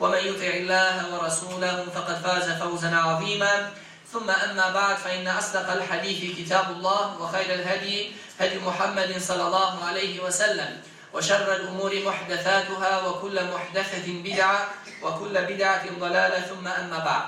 ومن يطع الله ورسوله فقد فاز فوزا عظيما. ثم أما بعد فإن أصدق الحديث كتاب الله وخير الهدي هدي محمد صلى الله عليه وسلم وشر الأمور محدثاتها وكل محدثة بدعة وكل بدعة ضلالة. ثم أما بعد.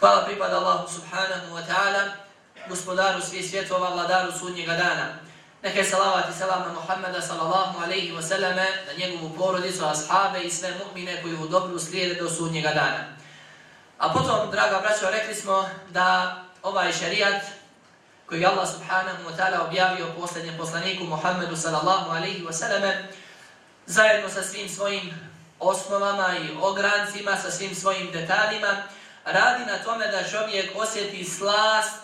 Hvala pripada Allahu subhanahu wa ta'ala, gospodaru svih svjetova, vladaru sudnjega dana. Neka je salavat i salam na Muhammeda sallallahu alaihi wa sallame, na njegovu porodicu, ashabe i sve mu'mine koji u dobru slijede do sudnjega dana. A potom, draga braćo, rekli smo da ovaj šarijat koji Allah subhanahu wa ta'ala objavio posljednjem poslaniku Muhammedu sallallahu alaihi wa sallame, zajedno sa svim svojim osnovama i ograncima, sa svim svojim detaljima, radi na tome da čovjek osjeti slast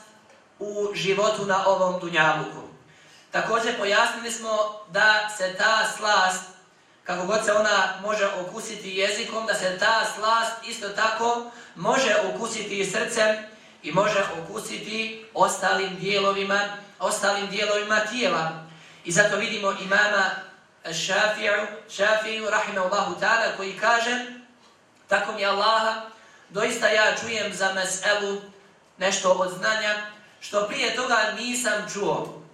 u životu na ovom dunjavuku. Također pojasnili smo da se ta slast, kako god se ona može okusiti jezikom, da se ta slast isto tako može okusiti i srcem i može okusiti ostalim dijelovima, ostalim dijelovima tijela. I zato vidimo imama Šafiju, Šafiju, rahimahullahu ta'ala, koji kaže, tako mi Allaha, doista ja čujem za meselu nešto od znanja, što prije toga nisam čuo.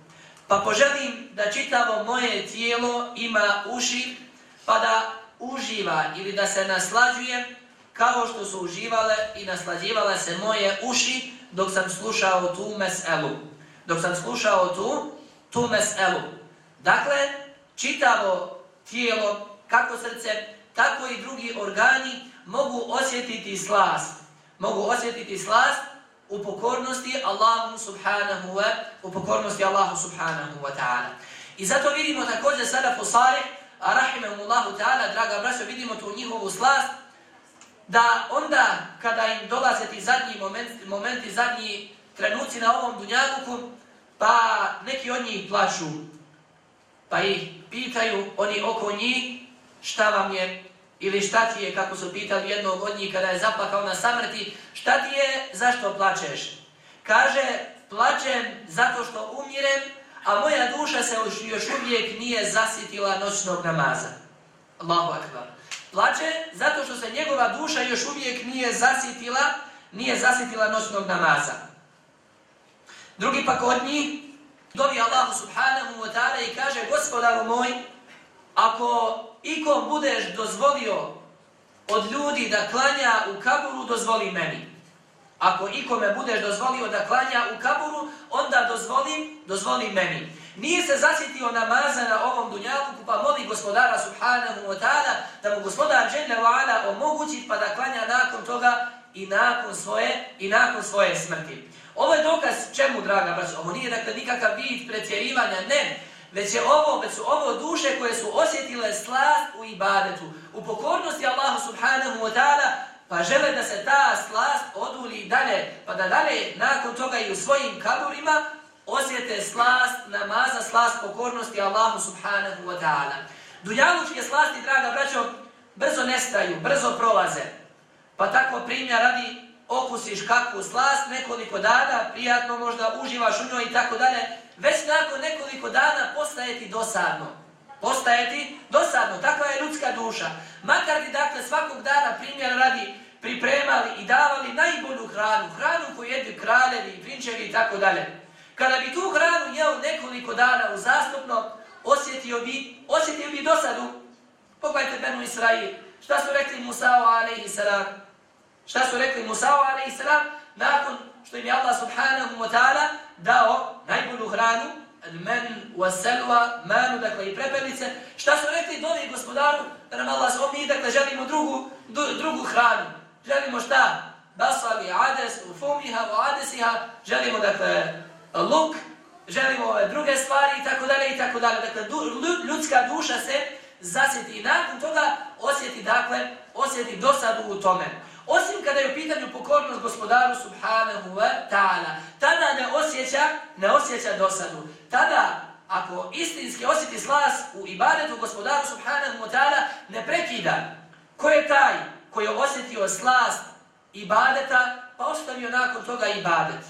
Pa poželim da čitavo moje tijelo ima uši, pa da uživa ili da se naslađuje kao što su uživale i naslađivale se moje uši dok sam slušao tu meselu. Dok sam slušao tu, tu meselu. Dakle, čitavo tijelo, kako srce, tako i drugi organi mogu osjetiti slast. Mogu osjetiti slast u pokornosti Allahu subhanahu wa u pokornosti Allahu subhanahu wa ta'ala. I zato vidimo također sada Fusarih, a rahimahumullahu ta'ala, draga braćo, vidimo tu njihovu slast, da onda kada im dolaze ti zadnji momenti, momenti, zadnji trenuci na ovom dunjavuku, pa neki od njih plaću, pa ih pitaju oni oko njih šta vam je ili šta ti je, kako su pitali jednog od njih kada je zaplakao na samrti, šta ti je, zašto plačeš? Kaže, plačem zato što umirem, a moja duša se još uvijek nije zasitila noćnog namaza. Allahu akbar. Plače zato što se njegova duša još uvijek nije zasitila, nije zasitila noćnog namaza. Drugi pak od njih dovi Allahu subhanahu wa ta'ala i kaže, gospodaru moj, ako ikom budeš dozvolio od ljudi da klanja u kaburu, dozvoli meni. Ako ikome budeš dozvolio da klanja u kaburu, onda dozvoli, dozvoli meni. Nije se zasjetio namaza na ovom dunjavuku, pa moli gospodara subhanahu wa ta'ala da mu gospodar dželle wa ala omogući pa da klanja nakon toga i nakon svoje i nakon svoje smrti. Ovo je dokaz čemu, draga braća, Ovo nije dakle nikakav vid pretjerivanja, ne. Već je ovo, već su ovo duše koje su osjetile slast u ibadetu, u pokornosti Allahu subhanahu wa ta'ala, pa žele da se ta slast oduli dalje, pa da dalje nakon toga i u svojim kaburima osjete slast namaza, slast pokornosti Allahu subhanahu wa ta'ala. Dunjalučke slasti, draga braćo, brzo nestaju, brzo prolaze. Pa tako primjer radi okusiš kakvu slast nekoliko dana, prijatno možda uživaš u njoj i tako dalje, već nakon nekoliko dana postaje ti dosadno. Postaje ti dosadno, takva je ljudska duša. Makar ti dakle svakog dana primjer radi pripremali i davali najbolju hranu, hranu koju jedu kraljevi, prinčevi i tako dalje. Kada bi tu hranu jeo nekoliko dana uzastupno, osjetio bi, osjetio bi dosadu. Pogledajte Benu Israil, Šta su rekli Musao alaihi salam? Šta su rekli Musa'u a.s. Nakon što im je Allah subhanahu wa ta'ala dao najbolju hranu, men waselva, manu, dakle i prepelice. Šta su rekli dovi gospodaru? Da nam Allah smo mi, dakle, želimo drugu, drugu hranu. Želimo šta? Basali, ades, ufumiha, u adesiha. Želimo, dakle, luk, želimo ove druge stvari i tako dalje i tako dalje. Dakle, du, ljudska duša se zasjeti i nakon toga osjeti, dakle, osjeti dosadu u tome. Osim kada je u pitanju pokornost gospodaru subhanahu wa ta'ala, tada ne osjeća, ne osjeća dosadu. Tada, ako istinski osjeti slas u ibadetu gospodaru subhanahu wa ta'ala, ne prekida. Ko je taj koji je osjetio slas ibadeta, pa ostavio nakon toga ibadet?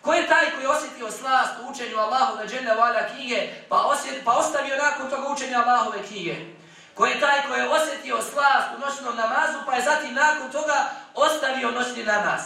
Ko je taj koji je osjetio slast u učenju Allahove džene vala knjige, pa, osjet, pa ostavio nakon toga učenja Allahove knjige? Ko je taj koji je osjetio slast u noćnom namazu, pa je zatim nakon toga ostavio noćni namaz?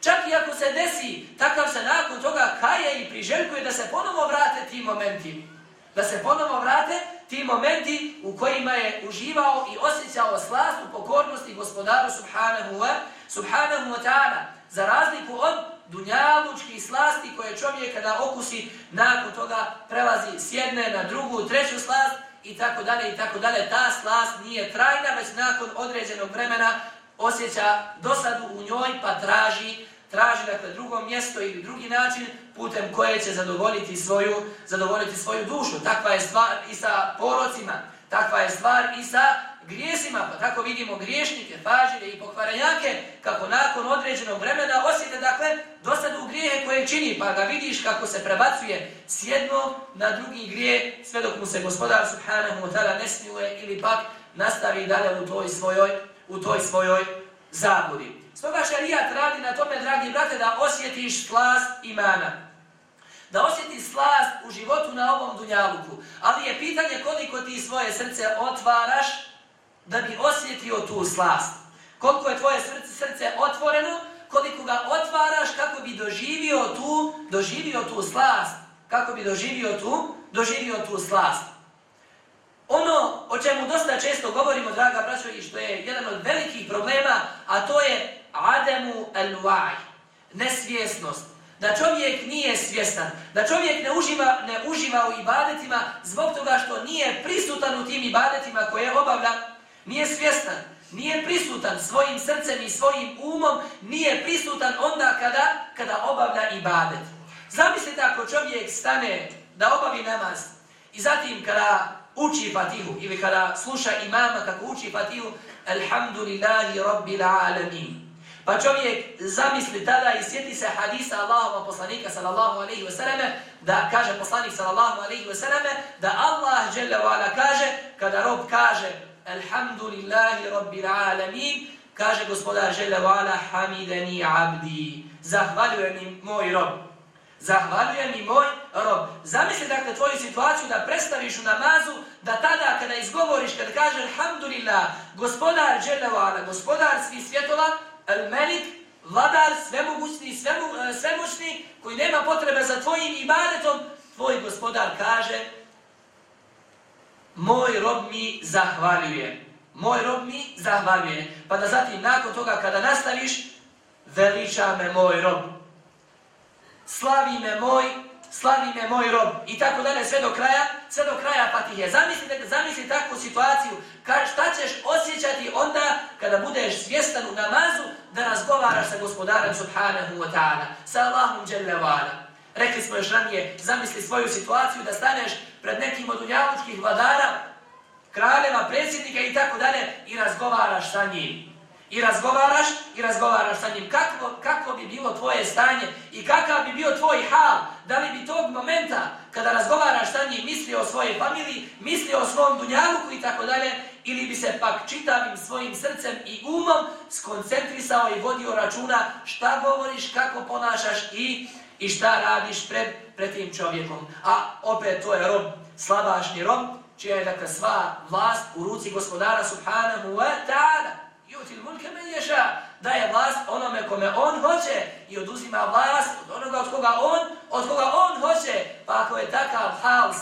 Čak i ako se desi, takav se nakon toga kaje i priželjkuje da se ponovo vrate ti momenti. Da se ponovo vrate ti momenti u kojima je uživao i osjećao slast u pokornosti gospodaru subhanahu wa, subhanahu wa ta'ala. Za razliku od dunjalučkih slasti koje čovjek kada okusi nakon toga prelazi s jedne na drugu, treću slast i tako dalje i tako dalje. Ta slast nije trajna, već nakon određenog vremena osjeća dosadu u njoj pa traži traži dakle drugo mjesto ili drugi način putem koje će zadovoljiti svoju zadovoljiti svoju dušu. Takva je stvar i sa porocima, takva je stvar i sa grijesima, pa tako vidimo griješnike, fažire i pokvaranjake, kako nakon određenog vremena osjete, dakle, dosadu grijehe koje čini, pa ga vidiš kako se prebacuje s jedno na drugi grije, sve dok mu se gospodar subhanahu wa ta'ala ne smiluje ili pak nastavi dalje u toj svojoj, u toj svojoj zabudi. Stoga šarijat radi na tome, dragi brate, da osjetiš slast imana. Da osjetiš slast u životu na ovom dunjaluku. Ali je pitanje koliko ti svoje srce otvaraš da bi osjetio tu slast. Koliko je tvoje srce, srce otvoreno, koliko ga otvaraš kako bi doživio tu, doživio tu slast. Kako bi doživio tu, doživio tu slast. Ono o čemu dosta često govorimo, draga braćo, i što je jedan od velikih problema, a to je ademu al-waj, nesvjesnost. Da čovjek nije svjestan, da čovjek ne uživa, ne uživa u ibadetima zbog toga što nije prisutan u tim ibadetima koje obavlja nije svjestan, nije prisutan svojim srcem i svojim umom, nije prisutan onda kada, kada obavlja ibadet. Zamislite ako čovjek stane da obavi namaz i zatim kada uči fatihu ili kada sluša imama kako uči fatihu Alhamdulillahi Rabbil Alamin. Pa čovjek zamisli tada i sjeti se hadisa Allahova poslanika sallallahu alaihi wasallam da kaže poslanik sallallahu alaihi wasallam da Allah dželle kaže kada rob kaže Alhamdulillahi Rabbil Alamin, kaže gospodar Žele Vala, Hamidani Abdi. Zahvaljuje mi moj rob. Zahvaljuje mi moj rob. Zamisli dakle tvoju situaciju da predstaviš u namazu, da tada kada izgovoriš, kada kaže Alhamdulillah, gospodar Žele Vala, gospodar svih svjetova, El Melik, vladar, svemogućni, svemu, e, svemoćni, koji nema potrebe za tvojim ibadetom, tvoj gospodar kaže moj rob mi zahvaljuje. Moj rob mi zahvaljuje. Pa da zatim nakon toga kada nastaviš, veliča me moj rob. Slavi me moj, slavi me moj rob. I tako dalje sve do kraja, sve do kraja patihe. Zamisli, zamisli takvu situaciju. Ka, šta ćeš osjećati onda kada budeš svjestan u namazu da razgovaraš sa gospodarem subhanahu wa ta'ala. Sa Allahum jalla. Rekli smo još ranije, zamisli svoju situaciju da staneš pred nekim od unjavučkih vladara, kraljeva, predsjednika i tako dalje i razgovaraš sa njim. I razgovaraš i razgovaraš sa njim. Kako, kako bi bilo tvoje stanje i kakav bi bio tvoj hal? Da li bi tog momenta kada razgovaraš sa njim mislio o svojoj familiji, mislio o svom dunjavuku i tako dalje, ili bi se pak čitavim svojim srcem i umom skoncentrisao i vodio računa šta govoriš, kako ponašaš i i šta radiš pred, pred tim čovjekom. A opet to je rob, slabašni rob, čija je dakle sva vlast u ruci gospodara subhanahu wa ta'ala. Jutil mulke men ješa, da je vlast onome kome on hoće i oduzima vlast od onoga od koga on, od koga on hoće. Pa ako je takav hal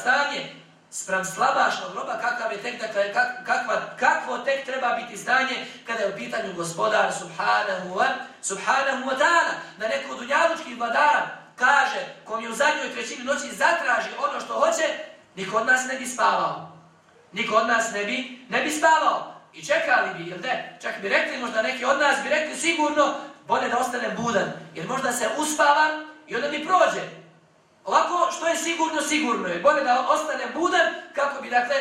stanje, sprem slabašnog roba, kakav je tek, dakle, kakva, kakvo tek treba biti stanje kada je u pitanju gospodar subhanahu wa, subhanahu wa ta'ala, da neko od unjavučkih vladara kaže, kom je u zadnjoj trećini noći zatraži ono što hoće, niko od nas ne bi spavao. Niko od nas ne bi, ne bi spavao. I čekali bi, jel ne? Čak bi rekli, možda neki od nas bi rekli sigurno, bolje da ostane budan, jer možda se uspavam i onda mi prođe. Ovako, što je sigurno, sigurno je. Bolje da ostane budan, kako bi, dakle,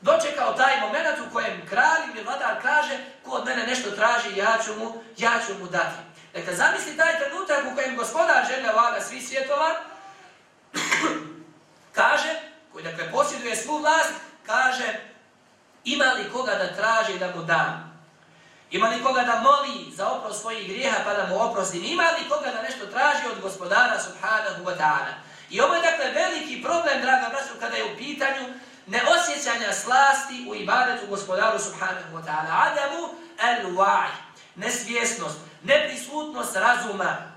dočekao taj moment u kojem kralj ili vladar kaže, ko od mene nešto traži, ja ću mu, ja ću mu dati. Dakle, zamisli taj trenutak u kojem gospodar želja vlada svi svjetova, kaže, koji, dakle, posjeduje svu vlast, kaže, ima li koga da traži da mu dam? Ima li koga da moli za oprost svojih grijeha pa da mu oprostim? Ima li koga da nešto traži od gospodara subhanahu wa ta'ala? I ovo je dakle veliki problem, draga braću, kada je u pitanju neosjećanja slasti u ibadetu gospodaru subhanahu wa ta'ala. Adamu el-wa'i, nesvjesnost, neprisutnost razuma.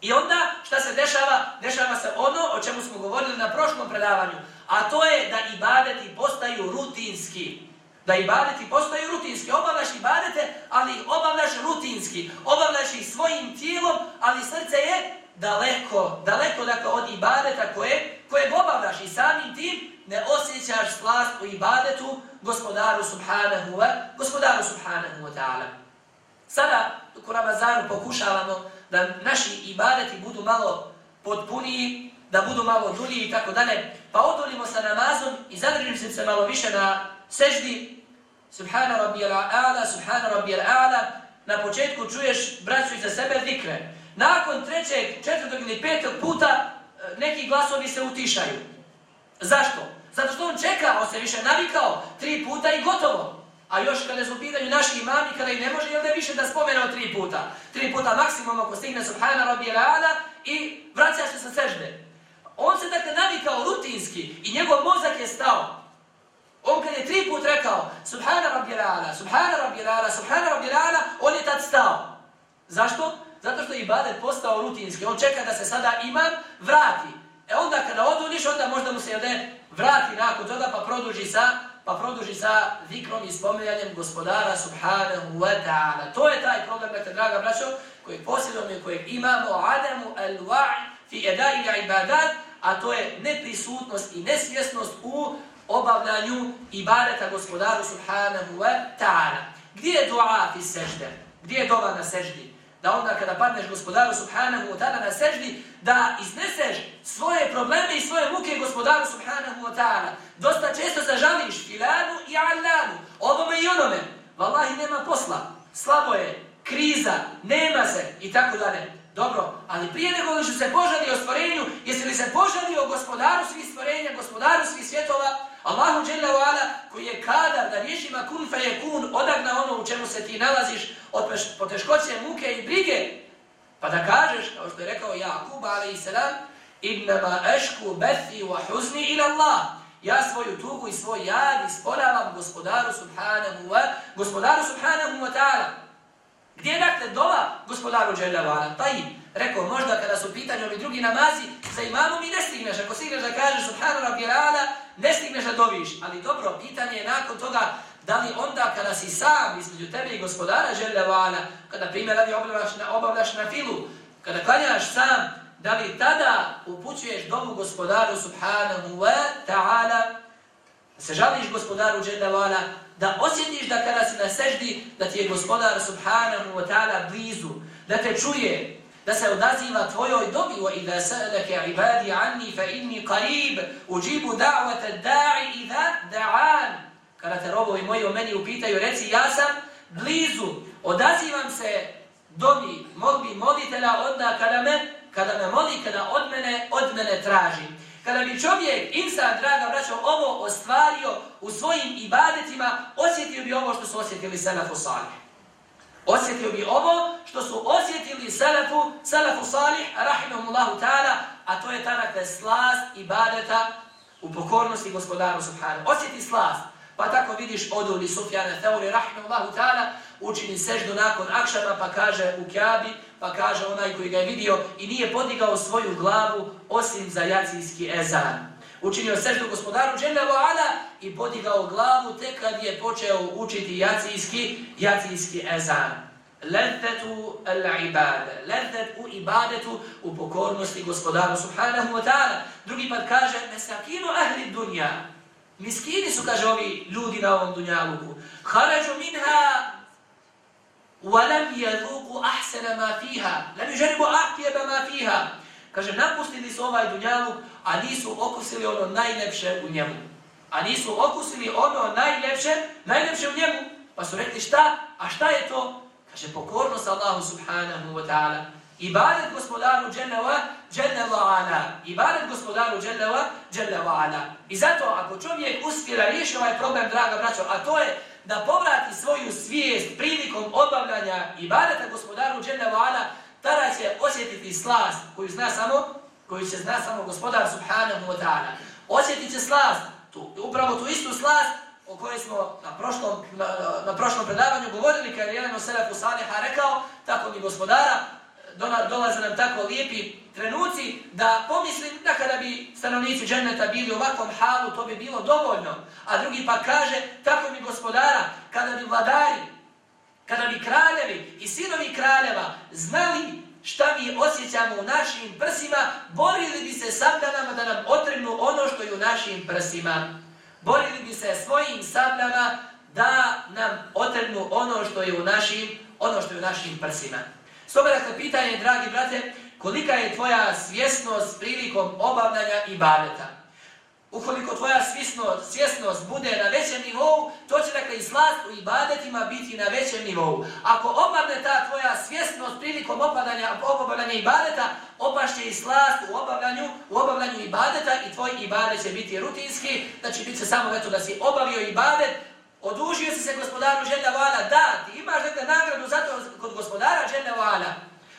I onda šta se dešava? Dešava se ono o čemu smo govorili na prošlom predavanju, a to je da ibadeti postaju rutinski. Da ibadeti postaju rutinski. Obavljaš ibadete, ali obavljaš rutinski. Obavljaš ih svojim tijelom, ali srce je daleko, daleko dakle, od ibadeta koje, koje obavljaš. I samim tim ne osjećaš slast u ibadetu gospodaru subhanahu wa, gospodaru subhanahu wa ta'ala. Sada u Ramazanu pokušavamo da naši ibadeti budu malo potpuniji, da budu malo dulji i tako dalje. Pa odolimo sa namazom i zadržim se malo više na seždi Subhana rabbijal a'la, subhana rabbijal a'la. Na početku čuješ, braću, iza sebe zikre. Nakon trećeg, četvrtog ili petog puta e, neki glasovi se utišaju. Zašto? Zato što on čeka, on se više navikao tri puta i gotovo. A još kada su pitanju naši imami, kada i ne može, jel da više da spomenao tri puta? Tri puta maksimum ako stigne subhana rabbijal a'la i vraća se sa sežde. On se dakle navikao rutinski i njegov mozak je stao. On kad je tri put rekao Subhana rabbi ala, Subhana rabbi ala, Subhana rabbi ala, on je tad stao. Zašto? Zato što je ibadet postao rutinski. On čeka da se sada imam vrati. E onda kada oduniš, onda možda mu se jede vrati nakon toga pa produži sa pa produži sa vikrom i spomenjanjem gospodara subhanahu wa ta'ala. To je taj problem, dakle, draga braćo, kojeg posjedom i kojeg imamo, adamu al-wa'i fi edai ibadat, a to je neprisutnost i nesvjesnost u obavljanju ibadeta gospodaru subhanahu wa ta'ala. Gdje je dua fi sežde? Gdje je dova na seždi? Da onda kada padneš gospodaru subhanahu wa ta'ala na seždi, da izneseš svoje probleme i svoje muke gospodaru subhanahu wa ta'ala. Dosta često zažališ filanu i allanu, ovome i onome. Wallahi nema posla, slabo je, kriza, nema se i tako dalje. Dobro, ali prije nego li se požali o stvorenju, jesi li se požali o gospodaru svih stvorenja, gospodaru svih svjetova, Allahu Jalla kadar da riješima kun fe je kun odagna ono u čemu se ti nalaziš od poteškoće, muke i brige. Pa da kažeš, kao što je rekao Jakub a.s. Innama ešku bethi wa huzni ila Allah. Ja svoju tugu i svoj jad isporavam gospodaru subhanahu wa, gospodaru subhanahu wa ta'ala. Gdje je dakle dova gospodaru Jalla wa Taj rekao, možda kada su pitanje ovi drugi namazi, za imamom i ne stigneš. Ako stigneš da kažeš subhanu rabbi ala, ne stigneš da doviš. Ali dobro, pitanje je nakon toga da li onda kada si sam između tebe i gospodara Želevana, kada primjer radi obavljaš na, obavljaš na filu, kada klanjaš sam, da li tada upućuješ domu gospodaru subhanahu wa ta'ala, se žališ gospodaru Želevana, da osjetiš da kada si na seždi, da ti je gospodar subhanahu wa ta'ala blizu, da te čuje, da se odaziva tvojoj dobi wa idha sa'alaka ibadi anni fa inni qarib ujibu da'wata da'i idha da'an. Kada te robovi moji o meni upitaju reci ja sam blizu odazivam se dobi molbi molitelja onda kada me kada me moli kada od mene od mene traži. Kada bi čovjek insan draga braćo ovo ostvario u svojim ibadetima osjetio bi ovo što su osjetili selefu salih. Osjetio bi ovo što su osjetili Selefu, Selefu Salih, rahimahullahu ta'ala, a to je tada dakle, kada slast ibadeta u pokornosti gospodaru Subhanu. Osjeti slast. Pa tako vidiš oduli Sufjana Theuri, rahimahullahu ta'ala, učini seždu nakon akšama, pa kaže u Kjabi, pa kaže onaj koji ga je vidio i nije podigao svoju glavu osim za jacijski ezan. učinio seždu gospodaru Dželle Ala i podigao glavu tek kad je počeo učiti jacijski, jacijski ezan. Lentetu al-ibade, lentet u ibadetu, u pokornosti gospodaru subhanahu wa ta'ala. Drugi pad kaže, nesakinu ahli dunja. Miskini su, kaže ovi ljudi na ovom dunjaluku. Harađu minha ولم يذوقوا احسن ما فيها لم يجربوا اطيب ما فيها kaže napustili su ovaj dunjaluk a nisu okusili ono najlepše u njemu. A nisu okusili ono najlepše najlepše u njemu. Pa su rekli šta? A šta je to? Kaže pokornost Allahu subhanahu wa ta'ala. Ibadet gospodaru dželle wa ala. Ibadet gospodaru dželle wa ala. I zato ako čovjek uspije riješi ovaj problem draga braćo a to je da povrati svoju svijest prilikom obavljanja ibadeta gospodaru Dželle ala, tada će osjetiti slast koju zna samo, koju će zna samo gospodar Subhanahu wa ta'ala. Osjetit će slast, tu, upravo tu istu slast o kojoj smo na prošlom, na, na prošlom predavanju govorili, kada je jedan od Selefu Saliha rekao, tako mi gospodara, dolaze nam tako lijepi trenuci da pomislim da kada bi stanovnici dženeta bili u ovakvom halu, to bi bilo dovoljno. A drugi pa kaže, tako mi gospodara, kada bi vladari, kada bi kraljevi i sinovi kraljeva znali šta mi osjećamo u našim prsima, borili bi se sabdanama da nam otrgnu ono što je u našim prsima. Borili bi se svojim sabdanama da nam otrgnu ono što je u našim, ono što je u našim prsima. Stoga dakle pitanje, dragi brate, kolika je tvoja svjesnost prilikom obavljanja ibadeta? Ukoliko tvoja svjesnost, svjesnost bude na većem nivou, to će dakle i slast u ibadetima biti na većem nivou. Ako opadne ta tvoja svjesnost prilikom obavljanja, obavljanja ibadeta, opašće i slast u obavljanju, u obavljanju ibadeta i tvoj ibadet će biti rutinski, znači bit će samo eto da si obavio ibadet, Odužio si se gospodaru Želja Vala, da, ti imaš dakle nagradu zato kod gospodara Želja Vala,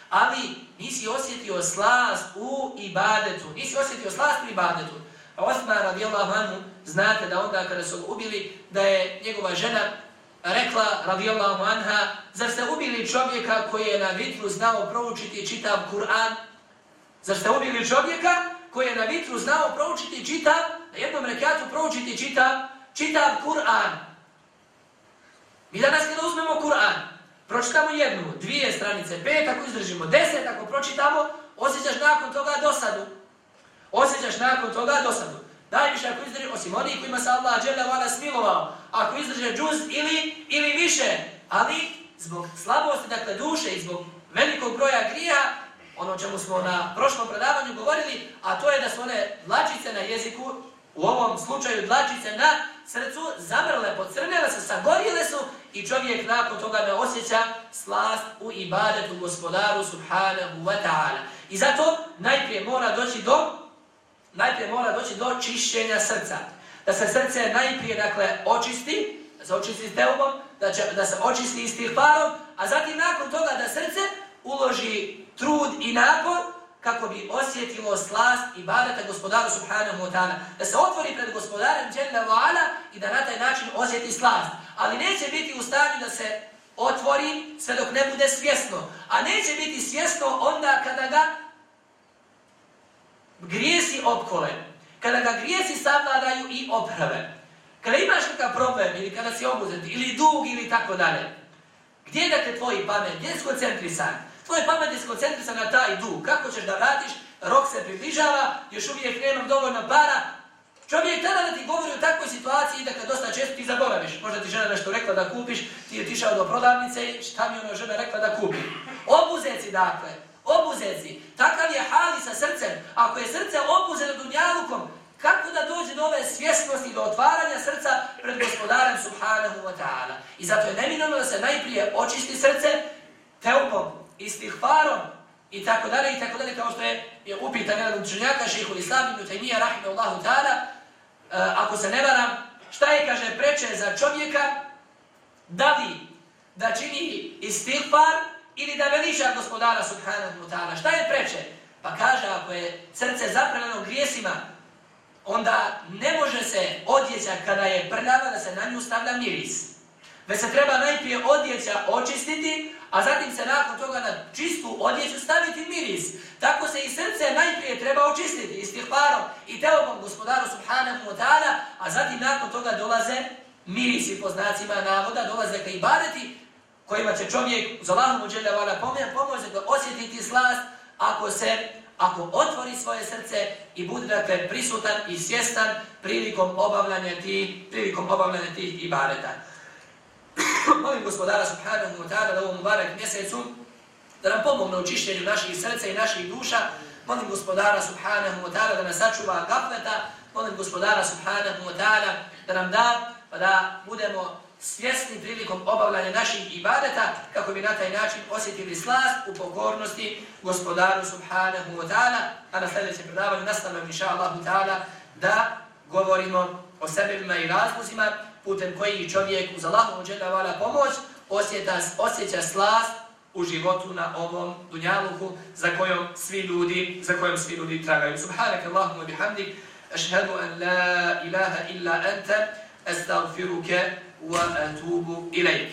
ali nisi osjetio slast u ibadetu, nisi osjetio slast u ibadetu. Osman radijallahu anhu, znate da onda kada su ubili, da je njegova žena rekla radijallahu anha, zar ste ubili čovjeka koji je na vitru znao proučiti čitav Kur'an? Zar ste ubili čovjeka koji je na vitru znao proučiti čitav, na jednom rekatu proučiti čitav, čitav Kur'an? Mi danas kada uzmemo Kur'an, pročitamo jednu, dvije stranice, pet ako izdržimo, deset ako pročitamo, osjećaš nakon toga dosadu. Osjećaš nakon toga dosadu. Najviše ako izdrži, osim onih kojima se Allah džele vana smilovao, ako izdrže džuz ili, ili više, ali zbog slabosti, dakle duše i zbog velikog broja grija, ono čemu smo na prošlom predavanju govorili, a to je da su one dlačice na jeziku, u ovom slučaju dlačice na srcu, zamrle, pocrnele se, sagorile su i čovjek nakon toga ne osjeća slast u ibadetu gospodaru subhanahu wa ta'ala. I zato najprije mora doći do najprije mora doći do čišćenja srca. Da se srce najprije dakle očisti, da se očisti s teubom, da, će, da se očisti istihvarom, a zatim nakon toga da srce uloži trud i napor kako bi osjetilo slast i badata gospodaru subhanahu wa ta'ala. Da se otvori pred gospodarem Jalla wa'ala i da na taj način osjeti slast. Ali neće biti u stanju da se otvori sve dok ne bude svjesno. A neće biti svjesno onda kada ga grijesi opkole. Kada ga grijesi savladaju i oprave. Kada imaš nekakav problem ili kada si obuzet ili dug ili tako dalje. Gdje je dakle tvoji pamet? Gdje je skoncentrisan? Tvoj pamet je skoncentrisan na taj dug. Kako ćeš da vratiš? Rok se približava, još uvijek nemam dovoljno para. Čovjek tada da ti govori u takvoj situaciji da kad dosta često ti zaboraviš. Možda ti žena nešto rekla da kupiš, ti je tišao do prodavnice i šta mi ono žena rekla da kupi. Obuzeci dakle, obuzezi. Takav je hali sa srcem. Ako je srce obuzeno dunjalukom, kako da dođe do ove svjesnosti, do otvaranja srca pred gospodarem subhanahu wa ta'ala. I zato je neminovno da se najprije očisti srce teupom, istihvarom i tako dalje i tako dalje kao što je, je upitan jedan učenjaka šehu Islam ibn Taymiya rahimahullahu ta'ala e, ako se ne varam šta je kaže preče za čovjeka da li da čini istihvar ili da veliča gospodara subhanahu wa ta'ala šta je preče pa kaže ako je srce zaprljeno grijesima onda ne može se odjeća kada je prljava da se na nju stavlja miris. Već se treba najprije odjeća očistiti, a zatim se nakon toga na čistu odjeću staviti miris. Tako se i srce najprije treba očistiti istihvarom i teobom gospodaru subhanahu wa ta'ala, a zatim nakon toga dolaze mirisi po znacima navoda, dolaze ka ibadeti kojima će čovjek uz Allahom uđelja vala pomoći da osjetiti slast ako se ako otvori svoje srce i bude dakle prisutan i svjestan prilikom obavljanja tih prilikom obavljanja tih ibadeta. Molim gospodara subhanahu wa ta'ala da ovom mubarak mjesecu da nam pomogne u čišćenju naših srca i naših duša. Molim gospodara subhanahu wa ta'ala da nas sačuva gafleta. Molim gospodara subhanahu wa ta'ala da nam da pa da budemo svjesni prilikom obavljanja naših ibadeta kako bi na taj način osjetili slast u pokornosti gospodaru subhanahu wa ta'ala. A na sljedećem predavanju nastavljamo inša Allahu ta'ala da govorimo o sebebima i razlozima putem koji čovjek uz Allahom uđena vala pomoć osjeta, osjeća slast u životu na ovom dunjaluku za kojom svi ljudi, za kojom svi ljudi tragaju. Subhanak Allahumma bihamdik, ašhedu an la ilaha illa anta, استغفرك وأتوب إليك.